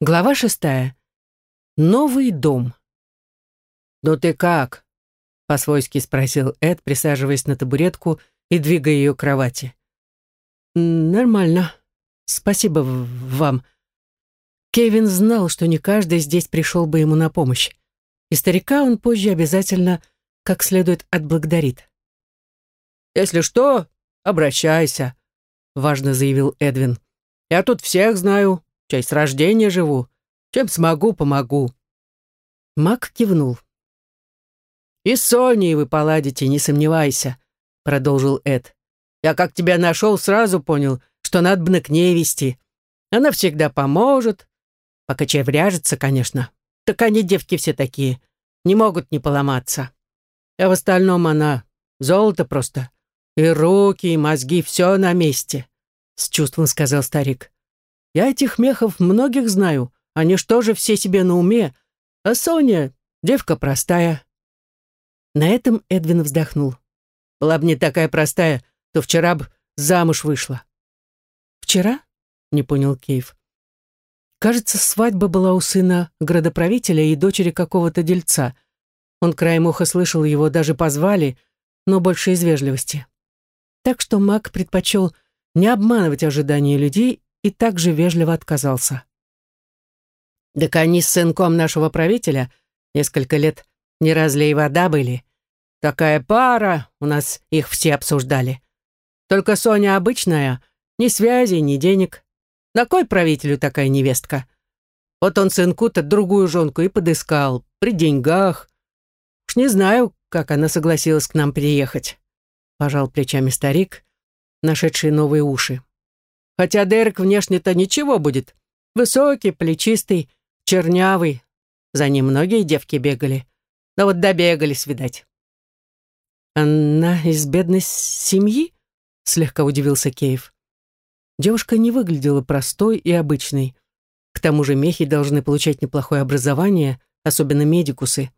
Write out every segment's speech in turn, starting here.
Глава шестая. Новый дом. «Ну ты как?» — по-свойски спросил Эд, присаживаясь на табуретку и двигая ее к кровати. «Нормально. Спасибо вам». Кевин знал, что не каждый здесь пришел бы ему на помощь, и старика он позже обязательно как следует отблагодарит. «Если что, обращайся», — важно заявил Эдвин. «Я тут всех знаю, чай с рождения живу. Чем смогу, помогу». Мак кивнул. «И с Соней вы поладите, не сомневайся», — продолжил Эд. «Я как тебя нашел, сразу понял, что надо бы к ней вести. Она всегда поможет, пока чай конечно. Так они девки все такие, не могут не поломаться. А в остальном она золото просто. И руки, и мозги, все на месте», — с чувством сказал старик. «Я этих мехов многих знаю, они что же все себе на уме, а Соня — девка простая». На этом Эдвин вздохнул. «Была бы не такая простая, то вчера бы замуж вышла». «Вчера?» — не понял Кейв. Кажется, свадьба была у сына градоправителя и дочери какого-то дельца. Он краем уха слышал его, даже позвали, но больше из вежливости. Так что маг предпочел не обманывать ожидания людей и также вежливо отказался. «Так они с сынком нашего правителя несколько лет не разлей вода были. Такая пара, у нас их все обсуждали. Только Соня обычная, ни связи, ни денег. На кой правителю такая невестка? Вот он сынку-то другую жонку и подыскал, при деньгах. Уж не знаю, как она согласилась к нам приехать. Пожал плечами старик, нашедший новые уши. Хотя Дерек внешне-то ничего будет. Высокий, плечистый, чернявый. За ним многие девки бегали. Но вот добегались, видать. «Она из бедной семьи?» — слегка удивился Кейв. Девушка не выглядела простой и обычной. К тому же мехи должны получать неплохое образование, особенно медикусы.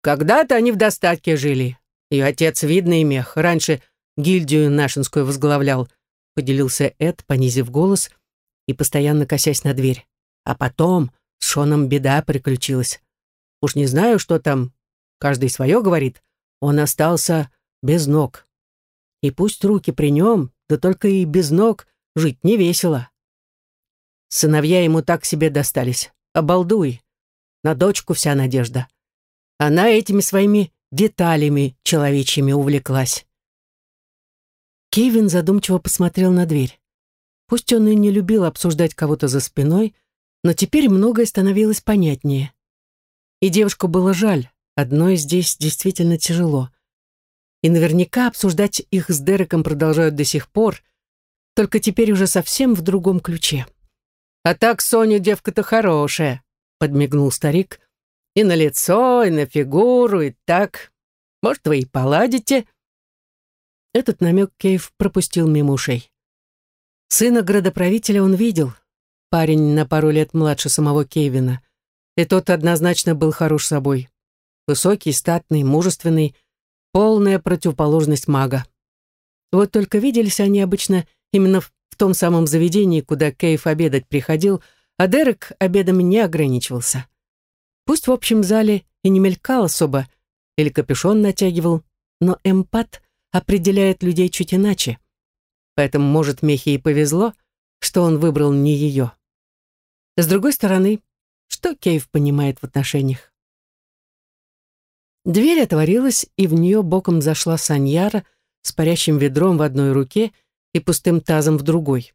Когда-то они в достатке жили. Ее отец видный мех, раньше гильдию нашинскую возглавлял, поделился Эд, понизив голос и постоянно косясь на дверь. А потом с Шоном беда приключилась. Уж не знаю, что там, каждый свое говорит, он остался без ног. И пусть руки при нем, да только и без ног жить не весело. Сыновья ему так себе достались. Обалдуй. На дочку вся надежда. Она этими своими деталями человечьими увлеклась. Кевин задумчиво посмотрел на дверь. Пусть он и не любил обсуждать кого-то за спиной, но теперь многое становилось понятнее. И девушку было жаль, одной здесь действительно тяжело. И наверняка обсуждать их с Дереком продолжают до сих пор, только теперь уже совсем в другом ключе. «А так Соня девка-то хорошая», — подмигнул старик. «И на лицо, и на фигуру, и так. Может, вы и поладите?» Этот намек Кейв пропустил мимо ушей. Сына градоправителя он видел. Парень на пару лет младше самого Кевина. И тот однозначно был хорош собой. Высокий, статный, мужественный, полная противоположность мага. Вот только виделись они обычно именно в том самом заведении, куда Кейв обедать приходил, а Дерек обедом не ограничивался. Пусть в общем зале и не мелькал особо, или капюшон натягивал, но эмпат определяет людей чуть иначе. Поэтому, может, Мехе и повезло, что он выбрал не ее. С другой стороны, что Кейв понимает в отношениях? Дверь отворилась, и в нее боком зашла Саньяра с парящим ведром в одной руке и пустым тазом в другой.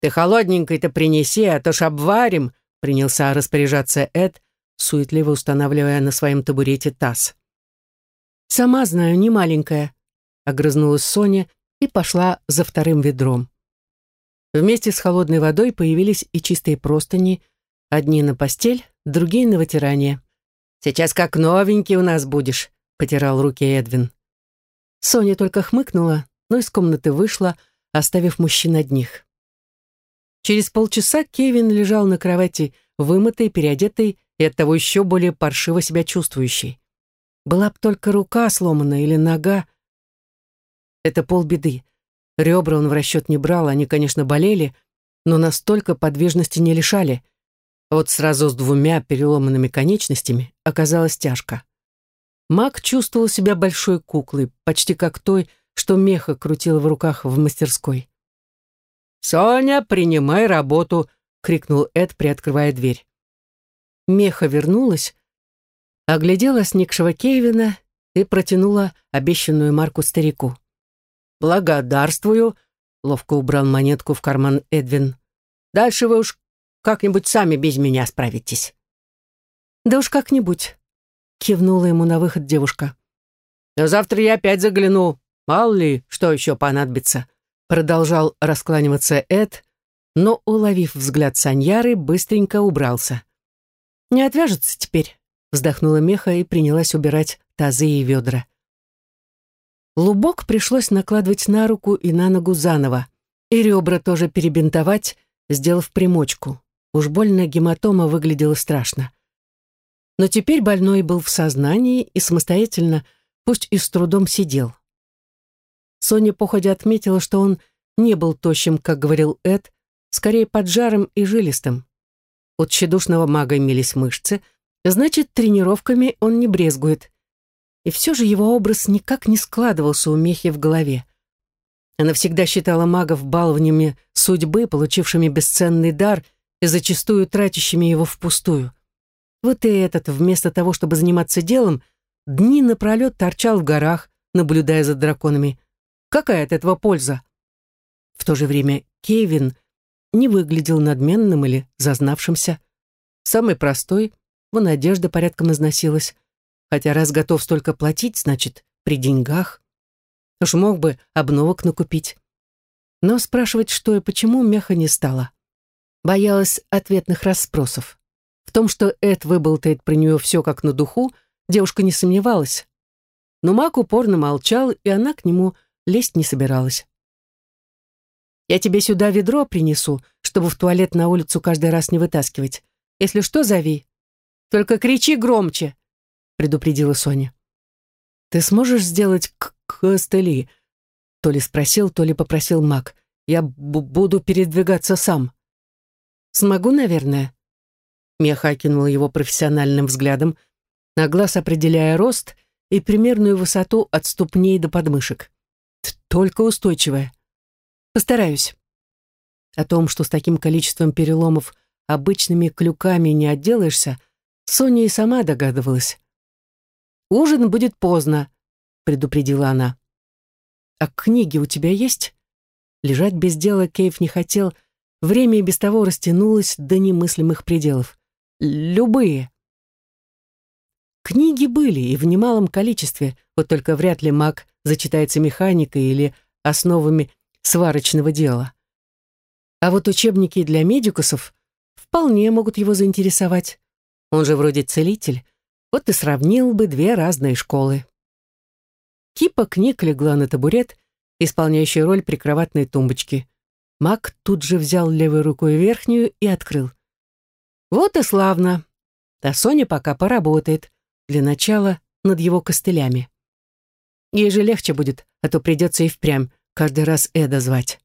«Ты холодненькой-то принеси, а то ж обварим», принялся распоряжаться Эд, суетливо устанавливая на своем табурете таз. «Сама знаю, не маленькая», — огрызнулась Соня и пошла за вторым ведром. Вместе с холодной водой появились и чистые простыни, одни на постель, другие на вытирание. «Сейчас как новенький у нас будешь», — потирал руки Эдвин. Соня только хмыкнула, но из комнаты вышла, оставив мужчин одних. Через полчаса Кевин лежал на кровати, вымытый, переодетый и оттого еще более паршиво себя чувствующий. Была б только рука сломана или нога. Это полбеды. Ребра он в расчет не брал, они, конечно, болели, но настолько подвижности не лишали. Вот сразу с двумя переломанными конечностями оказалось тяжко. Маг чувствовал себя большой куклой, почти как той, что меха крутила в руках в мастерской. «Соня, принимай работу!» — крикнул Эд, приоткрывая дверь. Меха вернулась, оглядела сникшего Кевина и протянула обещанную марку старику. «Благодарствую», — ловко убрал монетку в карман Эдвин. «Дальше вы уж как-нибудь сами без меня справитесь». «Да уж как-нибудь», — кивнула ему на выход девушка. «Но завтра я опять загляну. Мало ли, что еще понадобится», — продолжал раскланиваться Эд, но, уловив взгляд Саньяры, быстренько убрался. «Не отвяжется теперь», — вздохнула Меха и принялась убирать тазы и ведра. Лубок пришлось накладывать на руку и на ногу заново, и ребра тоже перебинтовать, сделав примочку. Уж больно гематома выглядела страшно. Но теперь больной был в сознании и самостоятельно, пусть и с трудом сидел. Соня походя отметила, что он не был тощим, как говорил Эд, скорее поджаром и жилистым. От тщедушного мага имелись мышцы, значит, тренировками он не брезгует. И все же его образ никак не складывался у Мехи в голове. Она всегда считала магов баловнями судьбы, получившими бесценный дар и зачастую тратящими его впустую. Вот и этот, вместо того, чтобы заниматься делом, дни напролет торчал в горах, наблюдая за драконами. Какая от этого польза? В то же время Кевин не выглядел надменным или зазнавшимся. Самый простой, вон одежда порядком износилась. Хотя раз готов столько платить, значит, при деньгах. Уж мог бы обновок накупить. Но спрашивать, что и почему, меха не стала. Боялась ответных расспросов. В том, что Эд выболтает про нее все как на духу, девушка не сомневалась. Но маг упорно молчал, и она к нему лезть не собиралась. «Я тебе сюда ведро принесу, чтобы в туалет на улицу каждый раз не вытаскивать. Если что, зови. Только кричи громче», — предупредила Соня. «Ты сможешь сделать костыли?» То ли спросил, то ли попросил маг. «Я буду передвигаться сам». «Смогу, наверное?» Меха окинула его профессиональным взглядом, на глаз определяя рост и примерную высоту от ступней до подмышек. Только устойчивая. Постараюсь. О том, что с таким количеством переломов обычными клюками не отделаешься, Соня и сама догадывалась. «Ужин будет поздно», — предупредила она. «А книги у тебя есть?» Лежать без дела Кейв не хотел, время и без того растянулось до немыслимых пределов. «Любые». Книги были и в немалом количестве, вот только вряд ли маг зачитается механикой или основами сварочного дела. А вот учебники для медикусов вполне могут его заинтересовать. Он же вроде целитель. Вот и сравнил бы две разные школы. Кипа книг легла на табурет, исполняющий роль прикроватной тумбочки. Мак тут же взял левой рукой верхнюю и открыл. Вот и славно. А Соня пока поработает. Для начала над его костылями. Ей же легче будет, а то придется и впрямь каждый раз Эда звать.